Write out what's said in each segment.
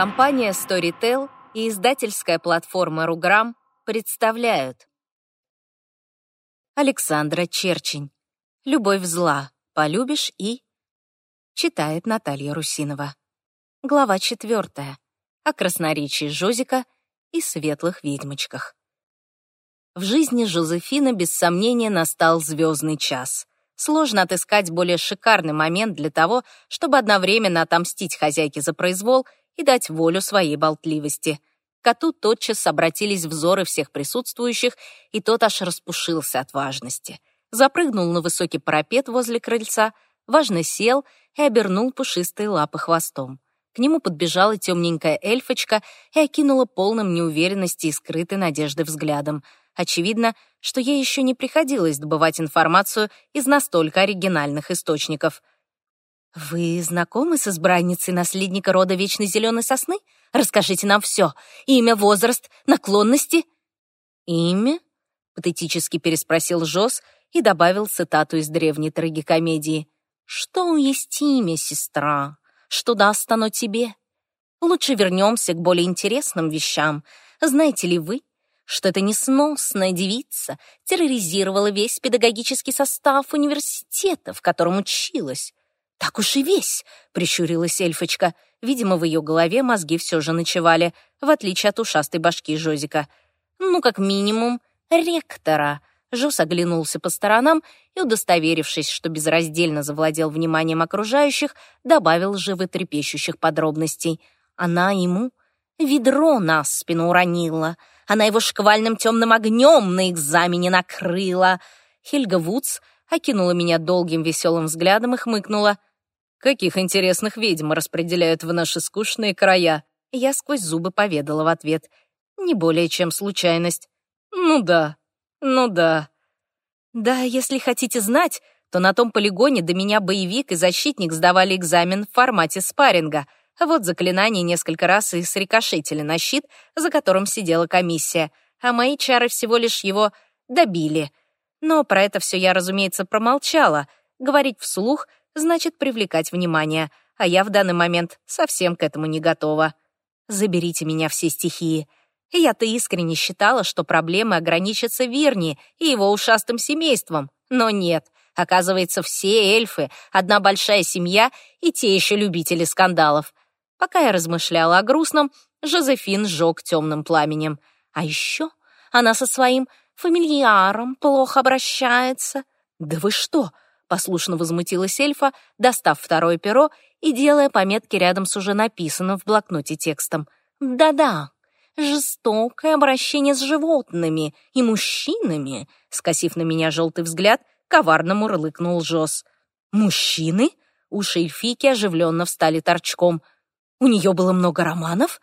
Компания Storytel и издательская платформа Руграм представляют Александра Черчень «Любовь зла. Полюбишь и...» Читает Наталья Русинова. Глава четвертая. О красноречии Жозика и светлых ведьмочках. В жизни Жозефина без сомнения настал звездный час. Сложно отыскать более шикарный момент для того, чтобы одновременно отомстить хозяйке за произвол и дать волю своей болтливости. коту тотчас обратились взоры всех присутствующих, и тот аж распушился от важности. Запрыгнул на высокий парапет возле крыльца, важно сел и обернул пушистые лапы хвостом. К нему подбежала темненькая эльфочка и окинула полным неуверенности и скрытой надежды взглядом — Очевидно, что ей еще не приходилось добывать информацию из настолько оригинальных источников. «Вы знакомы с избранницей наследника рода Вечной Зеленой Сосны? Расскажите нам все. Имя, возраст, наклонности?» «Имя?» — патетически переспросил Жос и добавил цитату из древней трагикомедии. «Что есть имя, сестра? Что даст оно тебе? Лучше вернемся к более интересным вещам. Знаете ли вы, что эта несносная девица терроризировала весь педагогический состав университета, в котором училась. «Так уж и весь», — прищурилась эльфочка. Видимо, в ее голове мозги все же ночевали, в отличие от ушастой башки Жозика. «Ну, как минимум, ректора». Жос оглянулся по сторонам и, удостоверившись, что безраздельно завладел вниманием окружающих, добавил животрепещущих подробностей. Она ему ведро на спину уронила, она его шквальным темным огнем на экзамене накрыла. Хельга Вудс окинула меня долгим веселым взглядом и хмыкнула. «Каких интересных ведьм распределяют в наши скучные края?» Я сквозь зубы поведала в ответ. «Не более чем случайность». «Ну да, ну да». «Да, если хотите знать, то на том полигоне до меня боевик и защитник сдавали экзамен в формате спарринга — вот заклинание несколько раз и срикошетили на щит, за которым сидела комиссия, а мои чары всего лишь его добили. Но про это все я, разумеется, промолчала. Говорить вслух значит привлекать внимание, а я в данный момент совсем к этому не готова. Заберите меня все стихии. Я-то искренне считала, что проблемы ограничатся Вирни и его ушастым семейством, но нет — Оказывается, все эльфы, одна большая семья и те еще любители скандалов. Пока я размышляла о грустном, Жозефин сжег темным пламенем. А еще она со своим фамильяром плохо обращается. «Да вы что?» — послушно возмутилась эльфа, достав второе перо и делая пометки рядом с уже написанным в блокноте текстом. «Да-да, жестокое обращение с животными и мужчинами», скосив на меня желтый взгляд, коварно мурлыкнул Жос. «Мужчины?» Уши эльфики оживленно встали торчком — у нее было много романов?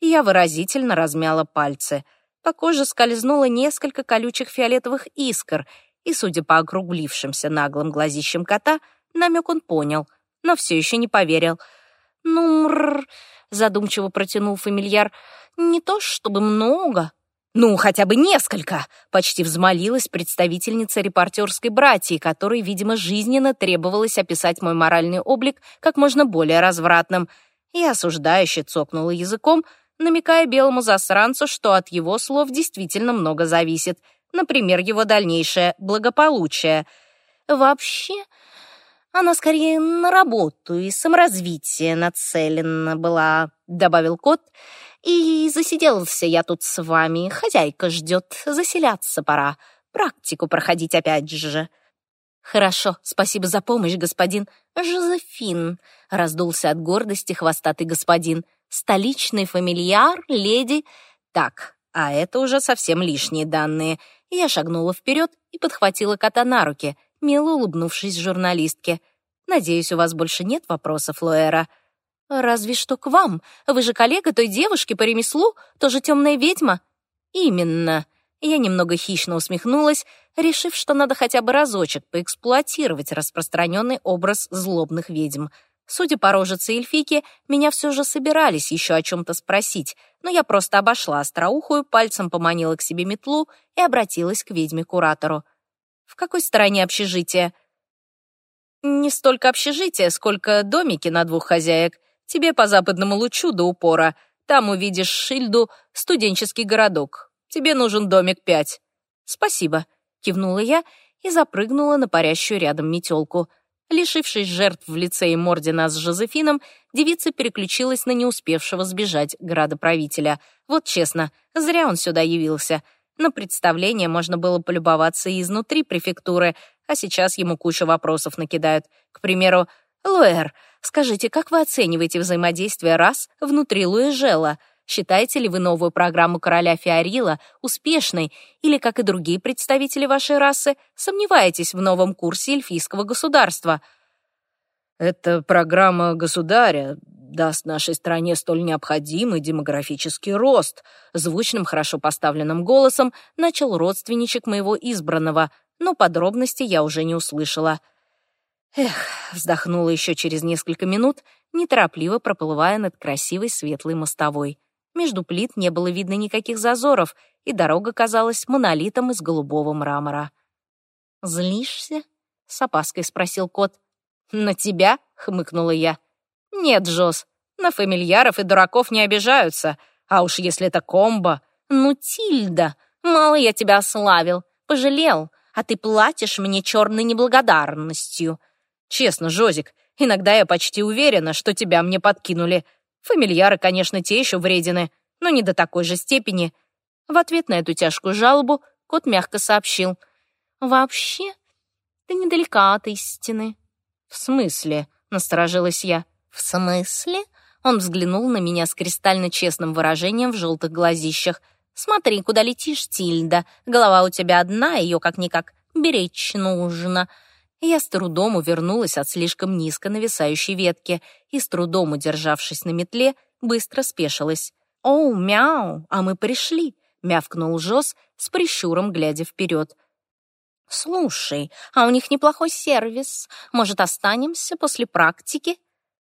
Я выразительно размяла пальцы. По коже скользнуло несколько колючих фиолетовых искр, и, судя по округлившимся наглым глазищам кота, намек он понял, но все еще не поверил. «Ну, мррр», — задумчиво протянул фамильяр, — «не то чтобы много». «Ну, хотя бы несколько!» — почти взмолилась представительница репортерской братьи, которой, видимо, жизненно требовалось описать мой моральный облик как можно более развратным — и осуждающе цокнула языком, намекая белому засранцу, что от его слов действительно много зависит, например, его дальнейшее благополучие. Вообще, она скорее на работу и саморазвитие нацелена была, добавил кот, и засиделся я тут с вами, хозяйка ждет, заселяться пора, практику проходить опять же. «Хорошо, спасибо за помощь, господин Жозефин», — раздулся от гордости хвостатый господин. «Столичный фамильяр, леди...» «Так, а это уже совсем лишние данные». Я шагнула вперед и подхватила кота на руки, мило улыбнувшись журналистке. «Надеюсь, у вас больше нет вопросов, Лоэра?» «Разве что к вам. Вы же коллега той девушки по ремеслу, тоже темная ведьма?» «Именно», я немного хищно усмехнулась, решив, что надо хотя бы разочек поэксплуатировать распространенный образ злобных ведьм. Судя по рожице эльфики, меня все же собирались еще о чем-то спросить, но я просто обошла остроухую, пальцем поманила к себе метлу и обратилась к ведьме-куратору. «В какой стороне общежития?» «Не столько общежитие, сколько домики на двух хозяек», Тебе по западному лучу до упора. Там увидишь шильду «Студенческий городок». Тебе нужен домик пять». «Спасибо», — кивнула я и запрыгнула на парящую рядом метелку. Лишившись жертв в лице и морде нас с Жозефином, девица переключилась на не успевшего сбежать градоправителя. Вот честно, зря он сюда явился. На представление можно было полюбоваться и изнутри префектуры, а сейчас ему кучу вопросов накидают. К примеру, «Луэр, скажите, как вы оцениваете взаимодействие рас внутри Луэжела? Считаете ли вы новую программу короля Фиорила успешной или, как и другие представители вашей расы, сомневаетесь в новом курсе эльфийского государства?» «Эта программа государя даст нашей стране столь необходимый демографический рост», звучным, хорошо поставленным голосом начал родственничек моего избранного, но подробности я уже не услышала. Эх, вздохнула еще через несколько минут, неторопливо проплывая над красивой светлой мостовой. Между плит не было видно никаких зазоров, и дорога казалась монолитом из голубого мрамора. «Злишься?» — с опаской спросил кот. «На тебя?» — хмыкнула я. «Нет, Джоз, на фамильяров и дураков не обижаются. А уж если это комбо...» «Ну, Тильда, мало я тебя ославил, пожалел, а ты платишь мне черной неблагодарностью. Честно, Жозик, иногда я почти уверена, что тебя мне подкинули. Фамильяры, конечно, те еще вредины, но не до такой же степени. В ответ на эту тяжкую жалобу кот мягко сообщил. «Вообще, ты недалека от истины». «В смысле?» — насторожилась я. «В смысле?» Он взглянул на меня с кристально честным выражением в желтых глазищах. «Смотри, куда летишь, Тильда. Голова у тебя одна, ее как-никак беречь нужно. Я с трудом увернулась от слишком низко нависающей ветки и, с трудом удержавшись на метле, быстро спешилась. «Оу, мяу, а мы пришли!» — мявкнул Жос с прищуром, глядя вперед. «Слушай, а у них неплохой сервис. Может, останемся после практики?»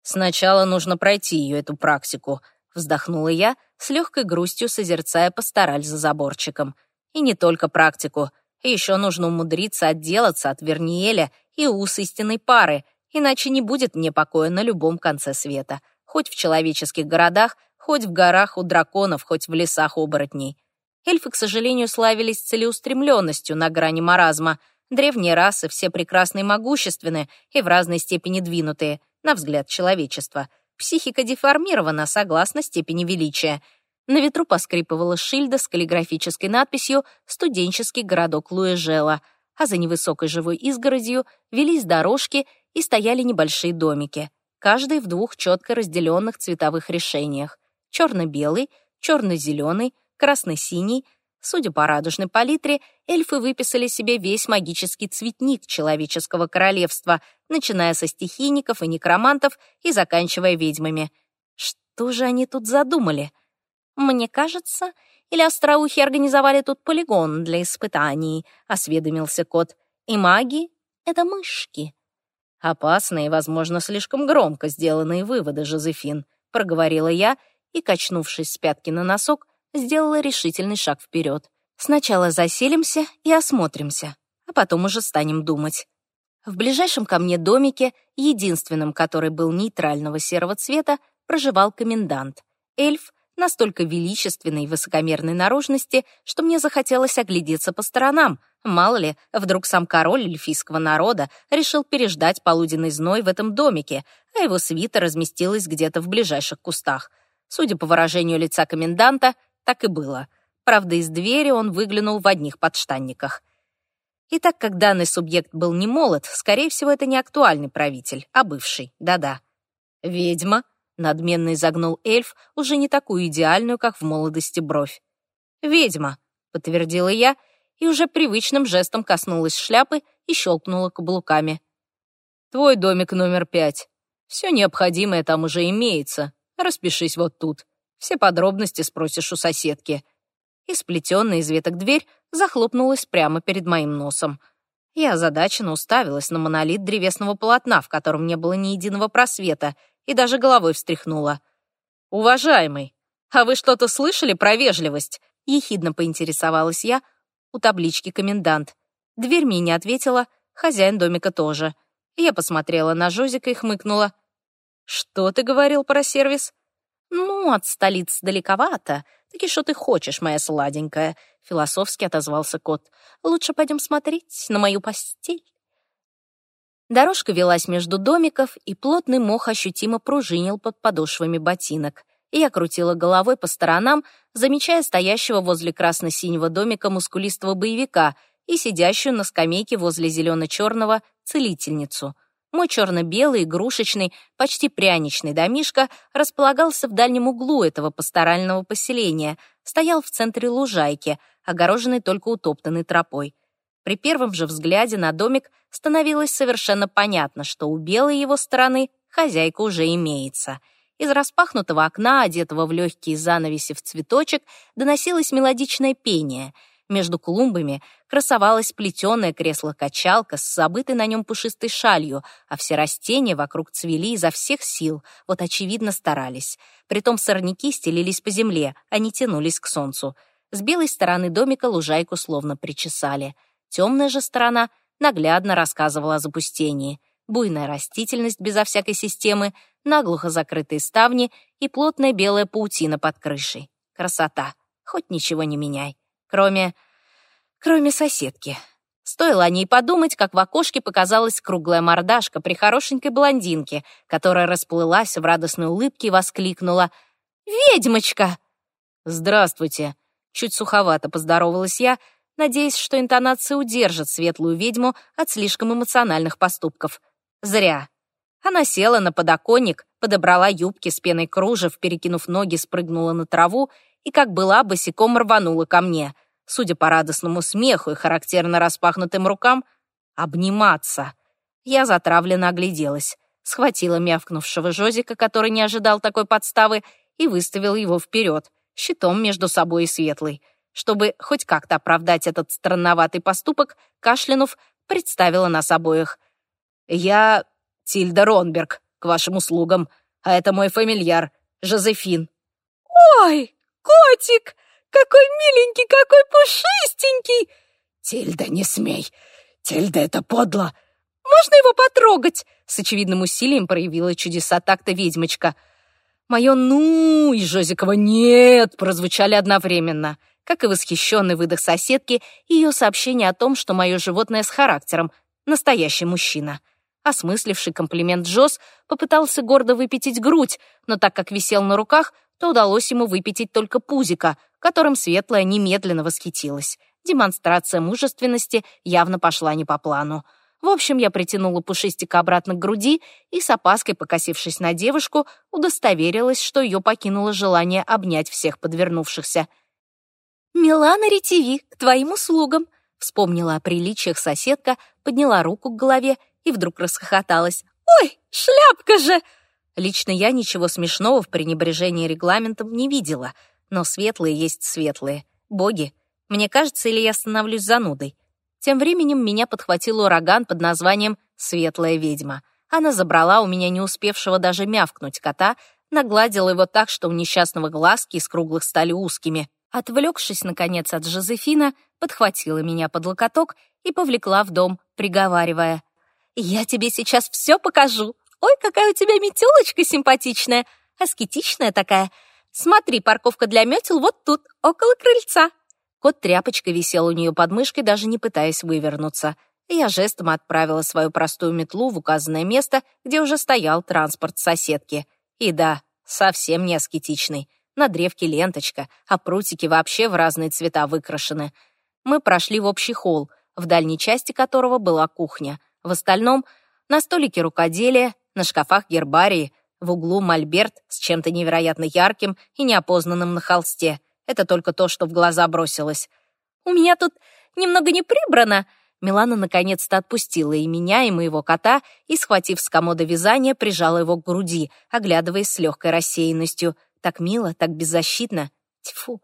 «Сначала нужно пройти ее, эту практику», — вздохнула я, с легкой грустью созерцая пастораль за заборчиком. «И не только практику. Еще нужно умудриться отделаться от Верниеля и ус истинной пары, иначе не будет мне покоя на любом конце света, хоть в человеческих городах, хоть в горах у драконов, хоть в лесах оборотней. Эльфы, к сожалению, славились целеустремленностью на грани маразма. Древние расы все прекрасны и могущественны и в разной степени двинутые, на взгляд человечества. Психика деформирована согласно степени величия. На ветру поскрипывала шильда с каллиграфической надписью «Студенческий городок Луэжела», а за невысокой живой изгородью велись дорожки и стояли небольшие домики, каждый в двух четко разделенных цветовых решениях. Черно-белый, черно-зеленый, красно-синий. Судя по радужной палитре, эльфы выписали себе весь магический цветник человеческого королевства, начиная со стихийников и некромантов и заканчивая ведьмами. Что же они тут задумали? Мне кажется, или остроухи организовали тут полигон для испытаний?» — осведомился кот. «И маги — это мышки». «Опасные, возможно, слишком громко сделанные выводы, Жозефин», — проговорила я и, качнувшись с пятки на носок, сделала решительный шаг вперед. «Сначала заселимся и осмотримся, а потом уже станем думать». В ближайшем ко мне домике, единственном, который был нейтрального серого цвета, проживал комендант. Эльф настолько величественной и высокомерной наружности, что мне захотелось оглядеться по сторонам. Мало ли, вдруг сам король эльфийского народа решил переждать полуденный зной в этом домике, а его свита разместилась где-то в ближайших кустах. Судя по выражению лица коменданта, так и было. Правда, из двери он выглянул в одних подштанниках. И так как данный субъект был не молод, скорее всего, это не актуальный правитель, а бывший, да-да. «Ведьма», Надменно изогнул эльф, уже не такую идеальную, как в молодости бровь. «Ведьма», — подтвердила я, и уже привычным жестом коснулась шляпы и щелкнула каблуками. «Твой домик номер пять. Все необходимое там уже имеется. Распишись вот тут. Все подробности спросишь у соседки». И сплетенная из веток дверь захлопнулась прямо перед моим носом. Я озадаченно уставилась на монолит древесного полотна, в котором не было ни единого просвета — и даже головой встряхнула. «Уважаемый, а вы что-то слышали про вежливость?» — ехидно поинтересовалась я у таблички «Комендант». Дверь мне не ответила, хозяин домика тоже. Я посмотрела на Жозика и хмыкнула. Что ты говорил про сервис? Ну, от столиц далековато. Таки что ты хочешь, моя сладенькая? Философски отозвался кот. Лучше пойдем смотреть на мою постель. Дорожка велась между домиков, и плотный мох ощутимо пружинил под подошвами ботинок. Я крутила головой по сторонам, замечая стоящего возле красно-синего домика мускулистого боевика и сидящую на скамейке возле зелено-черного целительницу. Мой черно-белый, игрушечный, почти пряничный домишка располагался в дальнем углу этого пасторального поселения, стоял в центре лужайки, огороженной только утоптанной тропой. При первом же взгляде на домик становилось совершенно понятно, что у белой его стороны хозяйка уже имеется. Из распахнутого окна, одетого в легкие занавеси в цветочек, доносилось мелодичное пение. Между клумбами красовалось плетеное кресло-качалка с забытой на нем пушистой шалью, а все растения вокруг цвели изо всех сил, вот очевидно старались. Притом сорняки стелились по земле, они тянулись к солнцу. С белой стороны домика лужайку словно причесали — Темная же сторона наглядно рассказывала о запустении. Буйная растительность безо всякой системы, наглухо закрытые ставни и плотная белая паутина под крышей. Красота. Хоть ничего не меняй. Кроме... кроме соседки. Стоило о ней подумать, как в окошке показалась круглая мордашка при хорошенькой блондинке, которая расплылась в радостной улыбке и воскликнула «Ведьмочка!» «Здравствуйте!» Чуть суховато поздоровалась я, надеясь, что интонация удержит светлую ведьму от слишком эмоциональных поступков. Зря. Она села на подоконник, подобрала юбки с пеной кружев, перекинув ноги, спрыгнула на траву и, как была, босиком рванула ко мне. Судя по радостному смеху и характерно распахнутым рукам, обниматься. Я затравленно огляделась, схватила мявкнувшего Жозика, который не ожидал такой подставы, и выставил его вперед, щитом между собой и светлой. Чтобы хоть как-то оправдать этот странноватый поступок, кашлянув, представила нас обоих. «Я Тильда Ронберг, к вашим услугам, а это мой фамильяр, Жозефин». «Ой, котик! Какой миленький, какой пушистенький!» «Тильда, не смей! Тильда, это подло!» «Можно его потрогать?» С очевидным усилием проявила чудеса такта ведьмочка. Мое «ну» и Жозикова «нет» прозвучали одновременно — как и восхищенный выдох соседки и ее сообщение о том, что мое животное с характером, настоящий мужчина. Осмысливший комплимент Джос попытался гордо выпятить грудь, но так как висел на руках, то удалось ему выпятить только пузика, которым Светлая немедленно восхитилась. Демонстрация мужественности явно пошла не по плану. В общем, я притянула пушистика обратно к груди и, с опаской покосившись на девушку, удостоверилась, что ее покинуло желание обнять всех подвернувшихся — «Милана Ретиви, к твоим услугам!» Вспомнила о приличиях соседка, подняла руку к голове и вдруг расхохоталась. «Ой, шляпка же!» Лично я ничего смешного в пренебрежении регламентом не видела, но светлые есть светлые. Боги, мне кажется, или я становлюсь занудой. Тем временем меня подхватил ураган под названием «Светлая ведьма». Она забрала у меня не успевшего даже мявкнуть кота, нагладила его так, что у несчастного глазки из круглых стали узкими, Отвлекшись, наконец, от Жозефина, подхватила меня под локоток и повлекла в дом, приговаривая. «Я тебе сейчас все покажу. Ой, какая у тебя метелочка симпатичная, аскетичная такая. Смотри, парковка для метел вот тут, около крыльца». Кот тряпочкой висел у нее под мышкой, даже не пытаясь вывернуться. Я жестом отправила свою простую метлу в указанное место, где уже стоял транспорт соседки. И да, совсем не аскетичный. На древке ленточка, а прутики вообще в разные цвета выкрашены. Мы прошли в общий холл, в дальней части которого была кухня. В остальном — на столике рукоделия, на шкафах гербарии, в углу мольберт с чем-то невероятно ярким и неопознанным на холсте. Это только то, что в глаза бросилось. «У меня тут немного не прибрано», Милана наконец-то отпустила и меня, и моего кота, и, схватив с комода вязания, прижала его к груди, оглядываясь с легкой рассеянностью. Так мило, так беззащитно. Тьфу.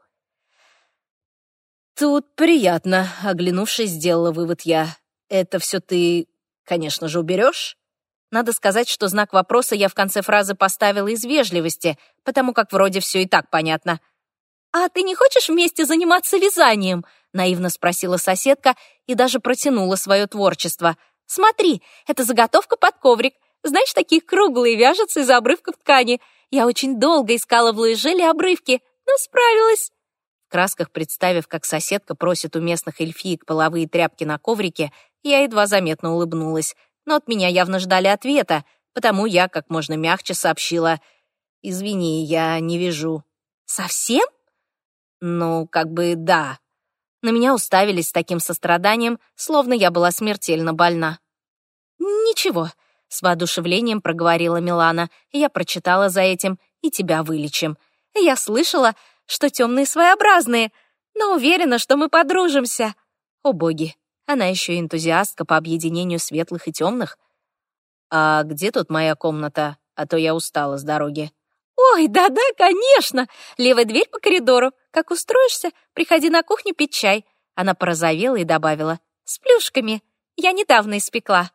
«Тут приятно», — оглянувшись, сделала вывод я. «Это все ты, конечно же, уберешь?» Надо сказать, что знак вопроса я в конце фразы поставила из вежливости, потому как вроде все и так понятно. «А ты не хочешь вместе заниматься вязанием?» — наивно спросила соседка и даже протянула свое творчество. «Смотри, это заготовка под коврик. Знаешь, такие круглые вяжутся из обрывков ткани. Я очень долго искала в Луизеле обрывки, но справилась. В красках представив, как соседка просит у местных эльфиек половые тряпки на коврике, я едва заметно улыбнулась. Но от меня явно ждали ответа, потому я как можно мягче сообщила. «Извини, я не вижу». «Совсем?» «Ну, как бы да». На меня уставились с таким состраданием, словно я была смертельно больна. «Ничего», — с воодушевлением проговорила Милана. «Я прочитала за этим, и тебя вылечим. Я слышала, что темные своеобразные, но уверена, что мы подружимся». О боги, она еще энтузиастка по объединению светлых и темных. «А где тут моя комната? А то я устала с дороги». «Ой, да-да, конечно! Левая дверь по коридору. Как устроишься, приходи на кухню пить чай». Она порозовела и добавила. «С плюшками. Я недавно испекла».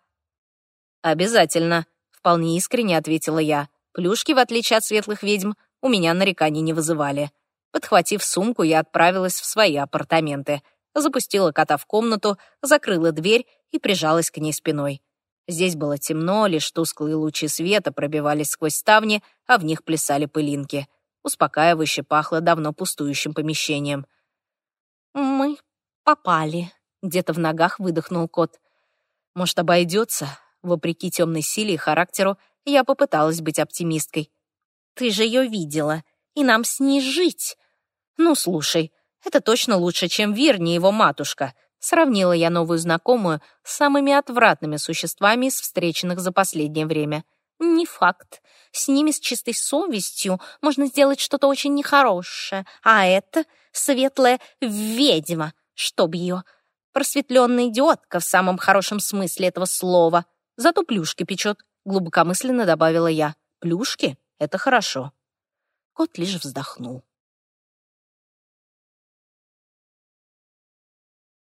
«Обязательно», — вполне искренне ответила я. Плюшки, в отличие от светлых ведьм, у меня нареканий не вызывали. Подхватив сумку, я отправилась в свои апартаменты. Запустила кота в комнату, закрыла дверь и прижалась к ней спиной. Здесь было темно, лишь тусклые лучи света пробивались сквозь ставни, а в них плясали пылинки. Успокаивающе пахло давно пустующим помещением. «Мы попали», — где-то в ногах выдохнул кот. «Может, обойдется?» Вопреки темной силе и характеру, я попыталась быть оптимисткой. «Ты же ее видела, и нам с ней жить!» «Ну, слушай, это точно лучше, чем Вирни его матушка», Сравнила я новую знакомую с самыми отвратными существами из встреченных за последнее время. Не факт. С ними с чистой совестью можно сделать что-то очень нехорошее. А это светлая ведьма, чтоб ее. Просветленная идиотка в самом хорошем смысле этого слова. Зато плюшки печет, глубокомысленно добавила я. Плюшки — это хорошо. Кот лишь вздохнул.